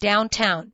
downtown.